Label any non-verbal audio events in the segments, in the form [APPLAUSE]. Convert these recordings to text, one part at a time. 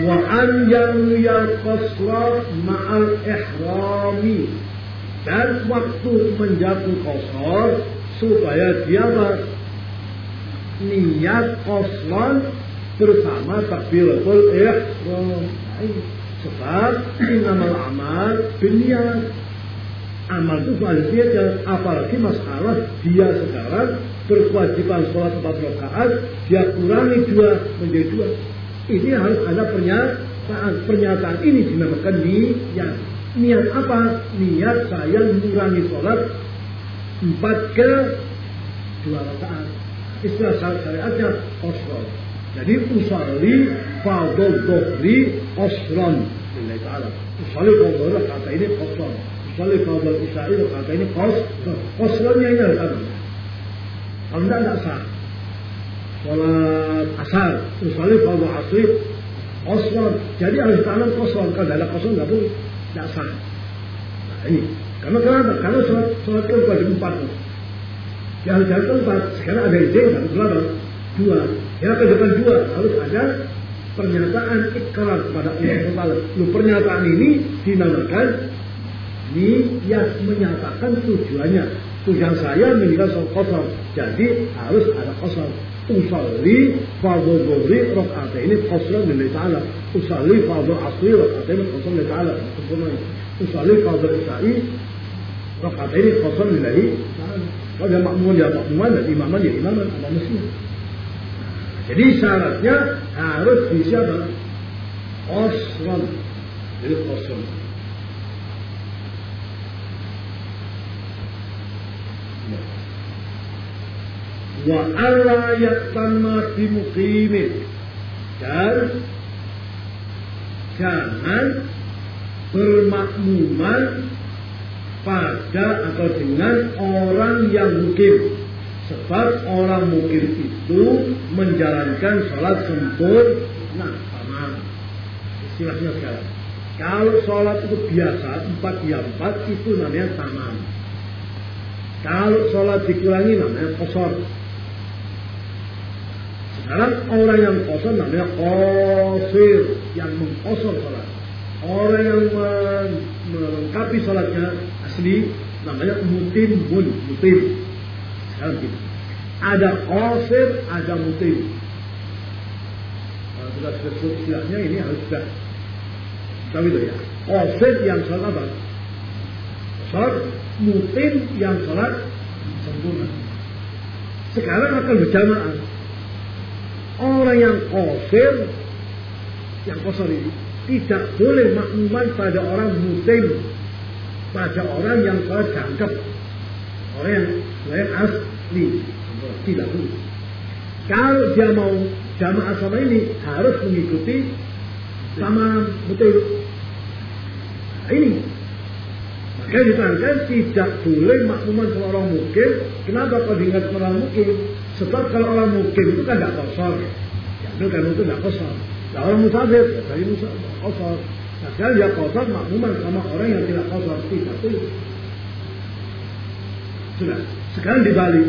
An yanwiyal qasra ma'al ihrami. Dan waktu menjatuh kosor supaya dia niat kosron bersama takbiratul ihram. Sebab innamal amal biniat. Amal itu validnya dan apalagi masalah dia sekarang berkewajiban sholat empat rakaat, dia kurangi dua menjadi dua. Ini harus ada pernyataan. Pernyataan ini dinamakan niat. Niat apa? Niat saya mengurangi sholat empat ke dua rakaat. Istilah syariatnya osron. Jadi usalli fadol dohri osron. Lillahi ta'ala. Usalli fadol kata ini osron. Usalli fadol isya'i kata ini kos. Osronnya ini harus ada. Kalau tidak, tidak sah. Sholat asar. Usalli fadol asri. Osron. Jadi harus tanam kosron. Kalau ada kosron tidak boleh. Tidak sah. Nah ini. Karena kenapa? Karena sholat, sholat kan wajib empat. Jalan-jalan tempat, sekarang ada izin satu berapa? Dua. Ya ke depan dua harus ada pernyataan ikrar kepada Allah Taala. Lu pernyataan ini dinamakan niat menyatakan tujuannya. Tujuan saya meninggal kosong. Jadi harus ada kosong. Usalli fardhu dhuhri rakaat ini qasran lillahi ta'ala. Usalli fardhu asri rakaat ini qasran lillahi ta'ala. Usalli fardhu isya'i rakaat ini qasran lillahi ta'ala. Kalau dia makmum dia makmuman dan imaman dia ada muslim. Jadi syaratnya harus bisa? Osron. Jadi osron. Wa alla yaktama bimuqimin. Dan jangan bermakmuman pada atau dengan orang yang mukim. Sebab orang mukim itu menjalankan sholat sempurna. Tamam. Istilahnya sekarang. Kalau sholat itu biasa, empat ya empat, itu namanya tamam. Kalau sholat dikurangi namanya kosor. Sekarang orang yang kosor namanya kosir, yang mengkosor sholat. Orang yang melengkapi sholatnya asli namanya mutim mun mutim. Sekarang gitu. Ada kosir, ada mutim. Sudah sebut istilahnya ini harus sudah tahu itu ya. Kosir yang sholat apa? Sholat mutim yang sholat sempurna. Sekarang akan berjamaah. Orang yang kosir, yang kosor ini tidak boleh makmuman pada orang mutim pada orang yang sholat jangkep orang yang lain asli tidak boleh. Kalau dia mau jamaah sama ini harus mengikuti sama betul. Nah, ini. Makanya diterangkan tidak boleh makmuman sama orang kenapa kalau diingat orang mungkin sebab kalau orang mungkin itu kan tidak kosor ya kan itu tidak kosor nah, orang musafir ya tadi musafir kosor Nah sekarang dia kosor makmuman sama orang yang tidak kosor tidak boleh. Sudah. Sekarang dibalik.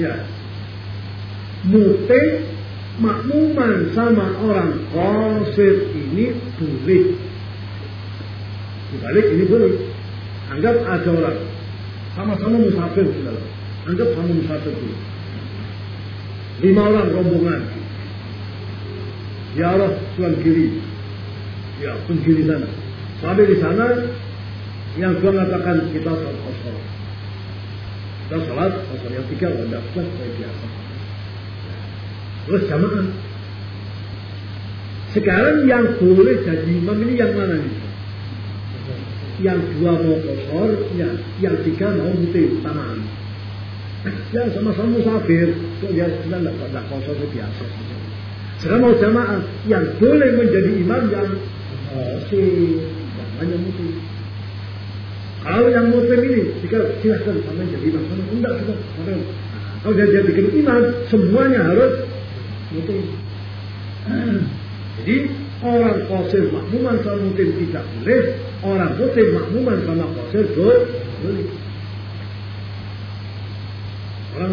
Ya. Mute makmuman sama orang kosir ini boleh. Dibalik ini boleh. Anggap ada orang sama-sama musafir saudara. Anggap sama musafir dulu. Lima orang rombongan. Ya Allah, Tuhan kiri, ya kunci di sana. Sampai di sana yang dua mengatakan kita sholat kosong. Kita sholat kosong yang tiga tidak sholat seperti biasa. Terus jamaah. Sekarang yang boleh jadi imam ini yang mana nih? Yang dua mau kosor, ya, yang tiga mau mutim, taman. Ya sama-sama musafir, sudah tidak kosor biasa. Sekarang mau jamaah, yang boleh menjadi imam yang si namanya mutim. Kalau yang mutim ini, jika silahkan sama jadi imam, sama enggak sudah. Nah, kalau dia jadi imam, semuanya harus mutim. Jadi orang kosir makmuman sama mutim tidak boleh, orang mutim makmuman sama kosir boleh.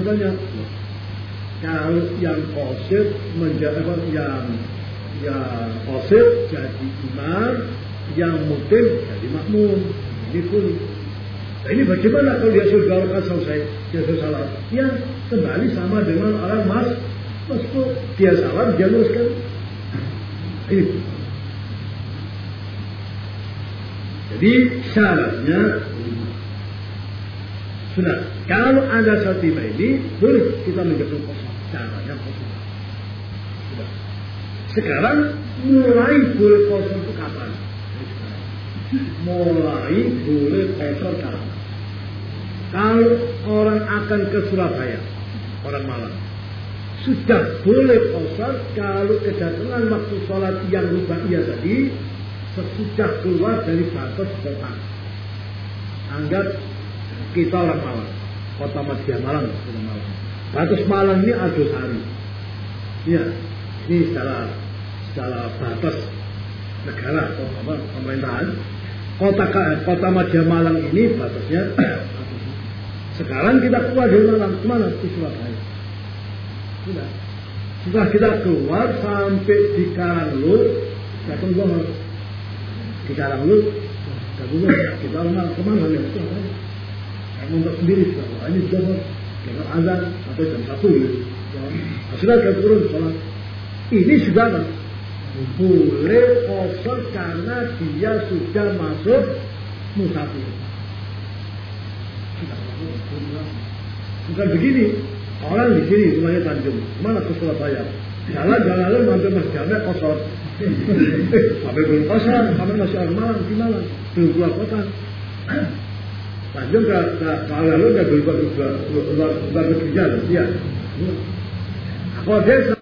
Tanya, kalau yang kosir menjadi yang yang kosir jadi imam yang mutim jadi makmum. Ini pun nah, ini bagaimana kalau dia sudah kan selesai. Dia salah ya kembali sama dengan orang mas meskipun dia salah dia luruskan. Ini. Jadi syaratnya sudah kalau ada satu ini boleh kita menjadi kosong. Caranya kosong. Sudah. Sekarang mulai boleh kosong itu kapan? Mulai boleh kotor kapan? Kalau orang akan ke Surabaya orang Malang sudah boleh kosor kalau kedatangan waktu sholat yang ia tadi sesudah keluar dari batas kota. Anggap kita orang Malang, kota Madya Malang, kota Malang. Batas Malang ini Ardosari. Ya, ini secara secara batas negara atau apa pemerintahan. Kota kota Madya Malang ini batasnya [CLEARS THROAT] sekarang kita keluar dari Malang ke mana? Ke Surabaya. Sudah. Setelah kita keluar sampai di Karanglu, datang Zohor. Di Karanglu, datang Zohor. Kita orang ke mana ya? Saya untuk sendiri. Wah, ini Zohor. Dengan azan atau jam satu ya. Sudah kita turun sholat. Ini sudah? Boleh kosong karena dia sudah masuk musafir. Bukan begini, Orang di sini rumahnya Tanjung, mana ke Surabaya? Jalan-jalan mampir Mas Jamek kosong. [LAUGHS] Sampai belum kosong, sampai masih orang Malang, di Malang, belum keluar kota. Tanjung ke lalu nggak belum keluar keluar negeri jalan, iya. Kalau dia